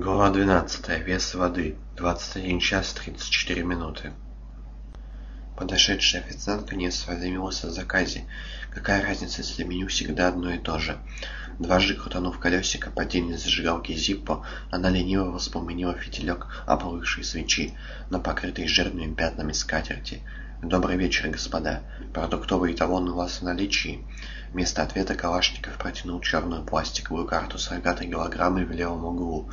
Глава 12. Вес воды. 21 час 34 минуты. Подошедший официант не осведомился о заказе. Какая разница, если меню всегда одно и то же? Дважды крутанув колесико падения зажигалки Зиппо, она лениво воспламенила фитилек оплывшей свечи на покрытой жирными пятнами скатерти. «Добрый вечер, господа. Продуктовый талон у вас в наличии?» Вместо ответа Калашников протянул черную пластиковую карту с рогатой голограммой в левом углу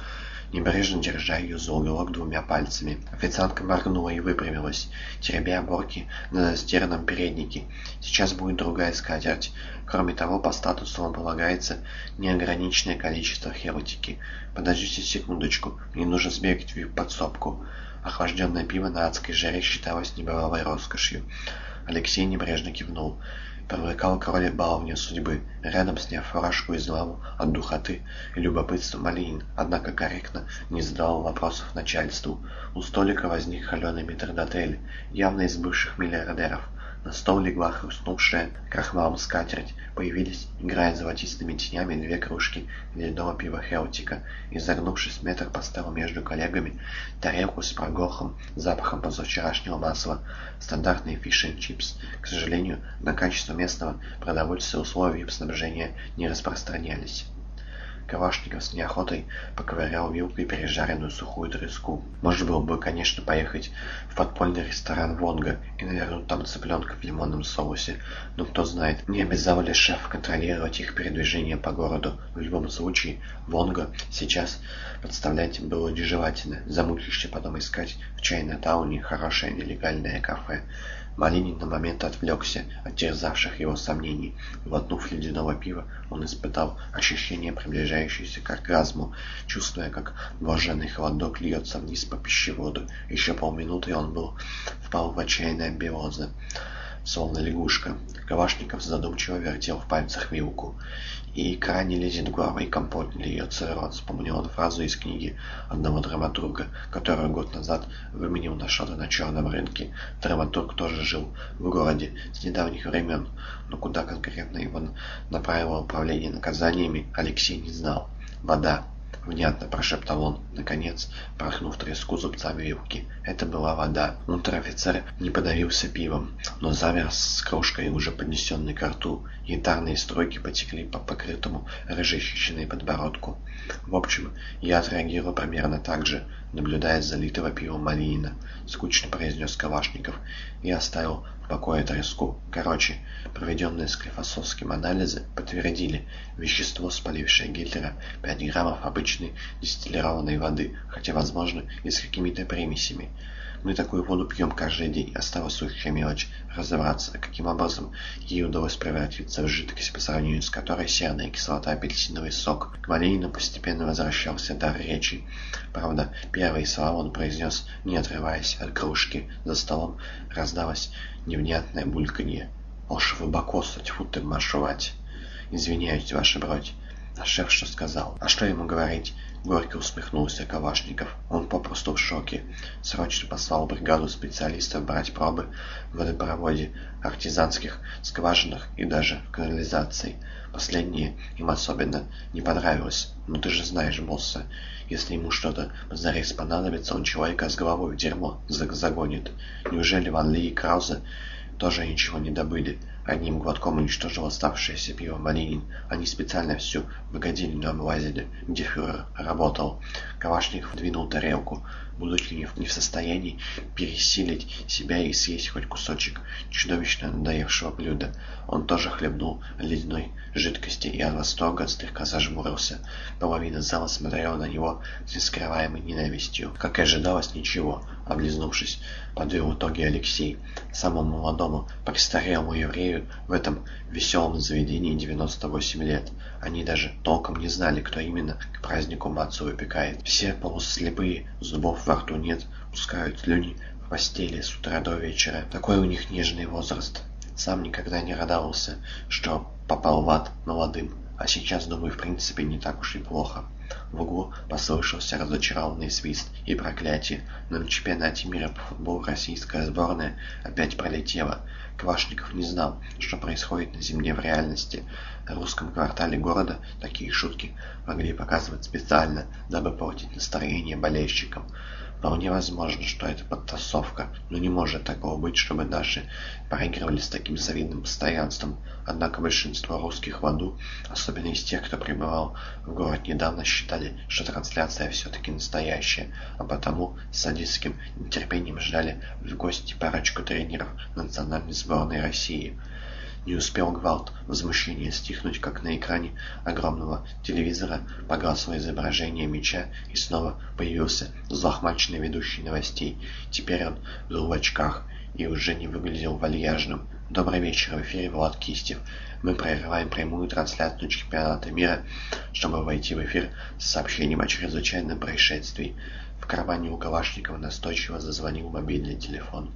небрежно держа ее за уголок двумя пальцами. Официантка моргнула и выпрямилась, теребя оборки на застиранном переднике. Сейчас будет другая скатерть. Кроме того, по статусу вам полагается неограниченное количество хелотики. Подождите секундочку, мне нужно сбегать в подсобку. Охлажденное пиво на адской жаре считалось небывалой роскошью. Алексей небрежно кивнул привлекал к роли баловня судьбы. Рядом, сняв фуражку из лаву от духоты и любопытства, Малинин, однако корректно, не задавал вопросов начальству. У столика возник холеный метрдотель, явно из бывших миллиардеров. На стол легла хрустнувшая крахмалом скатерть. Появились, играя золотистыми тенями, две кружки ледяного пива Хелтика. Изогнувшись, метр поставил между коллегами тарелку с прогорхом, запахом позавчерашнего масла. Стандартный фиш чипс. К сожалению, на качество местного продовольствия условия снабжения не распространялись. Калашников с неохотой поковырял вилкой пережаренную сухую треску. Можно было бы, конечно, поехать в подпольный ресторан «Вонга» и навернуть там цыпленка в лимонном соусе, но кто знает, не обязал ли шеф контролировать их передвижение по городу. В любом случае, «Вонга» сейчас представлять было нежелательно. Замучишься потом искать в Чайна-тауне хорошее нелегальное кафе. Малинин на момент отвлекся от терзавших его сомнений. Глотнув ледяного пива, он испытал ощущение приближающейся к оргазму, чувствуя, как блаженный холодок льется вниз по пищеводу. Еще полминуты, он был впал в отчаянное биозы словно лягушка. Кавашников задумчиво вертел в пальцах вилку. И икра не лезет в горло, и компот не льется в рот. Вспомнил он фразу из книги одного драматурга, которую год назад выменил на что-то на черном рынке. Драматург тоже жил в городе с недавних времен, но куда конкретно его направило управление наказаниями, Алексей не знал. Вода. Внятно прошептал он, наконец, прохнув треску зубцами вилки. Это была вода. Унтер-офицер не подавился пивом, но замер с кружкой, уже поднесенной к рту. Янтарные струйки потекли по покрытому рыжей щетиной подбородку. В общем, я отреагирую примерно так же, наблюдая залитого пивом Малинина. Скучно произнес Калашников и оставил в покое треску. Короче, проведенные склифосовским анализы подтвердили вещество, спалившее Гитлера, 5 граммов обычной дистиллированной воды, хотя, возможно, и с какими-то примесями. Мы такую воду пьем каждый день. Осталась сущая мелочь разобраться, каким образом ей удалось превратиться в жидкость, по сравнению с которой серная кислота, апельсиновый сок. К Малинину постепенно возвращался дар речи. Правда, первые слова он произнес, не отрываясь от кружки. За столом раздалось невнятное бульканье. «Ош вы бакоса, тьфу ты, маршевать!» «Извиняюсь, ваша бродь!» А шеф что сказал? А что ему говорить? Горько усмехнулся Калашников. Он попросту в шоке. Срочно послал бригаду специалистов брать пробы в водопроводе, артизанских скважинах и даже в канализации. Последнее им особенно не понравилось. Но ты же знаешь босса. Если ему что-то позарез понадобится, он человека с головой в дерьмо загонит. Неужели Ван Ли и Краузе тоже ничего не добыли? Одним глотком уничтожил оставшееся пиво Малинин. Они специально всю выгодильню облазили, где фюрер работал. Калашников двинул тарелку, будучи не в, не в состоянии пересилить себя и съесть хоть кусочек чудовищно надоевшего блюда. Он тоже хлебнул ледяной жидкости и от восторга слегка зажмурился. Половина зала смотрела на него с нескрываемой ненавистью. Как и ожидалось, ничего. Облизнувшись, подвел итоги Алексей. Самому молодому, престарелому еврею в этом веселом заведении 98 лет. Они даже толком не знали, кто именно к празднику мацу выпекает. Все полуслепые, зубов во рту нет, пускают слюни в постели с утра до вечера. Такой у них нежный возраст. Сам никогда не радовался, что попал в ад молодым. А сейчас, думаю, в принципе, не так уж и плохо. В углу послышался разочарованный свист и проклятие, но на чемпионате мира по футболу российская сборная опять пролетела. Квашников не знал, что происходит на земле в реальности. В русском квартале города такие шутки могли показывать специально, дабы портить настроение болельщикам. Вполне возможно, что это подтасовка, но не может такого быть, чтобы наши проигрывали с таким завидным постоянством. Однако большинство русских в аду, особенно из тех, кто пребывал в город недавно, считали, что трансляция все-таки настоящая, а потому с садистским нетерпением ждали в гости парочку тренеров национальной сборной России. Не успел гвалт возмущения стихнуть, как на экране огромного телевизора погасло изображение мяча и снова появился взлохмаченный ведущий новостей. Теперь он был в очках и уже не выглядел вальяжным. Добрый вечер, в эфире Влад Кистев. Мы прерываем прямую трансляцию чемпионата мира, чтобы войти в эфир с сообщением о чрезвычайном происшествии. В кармане у Калашникова настойчиво зазвонил мобильный телефон.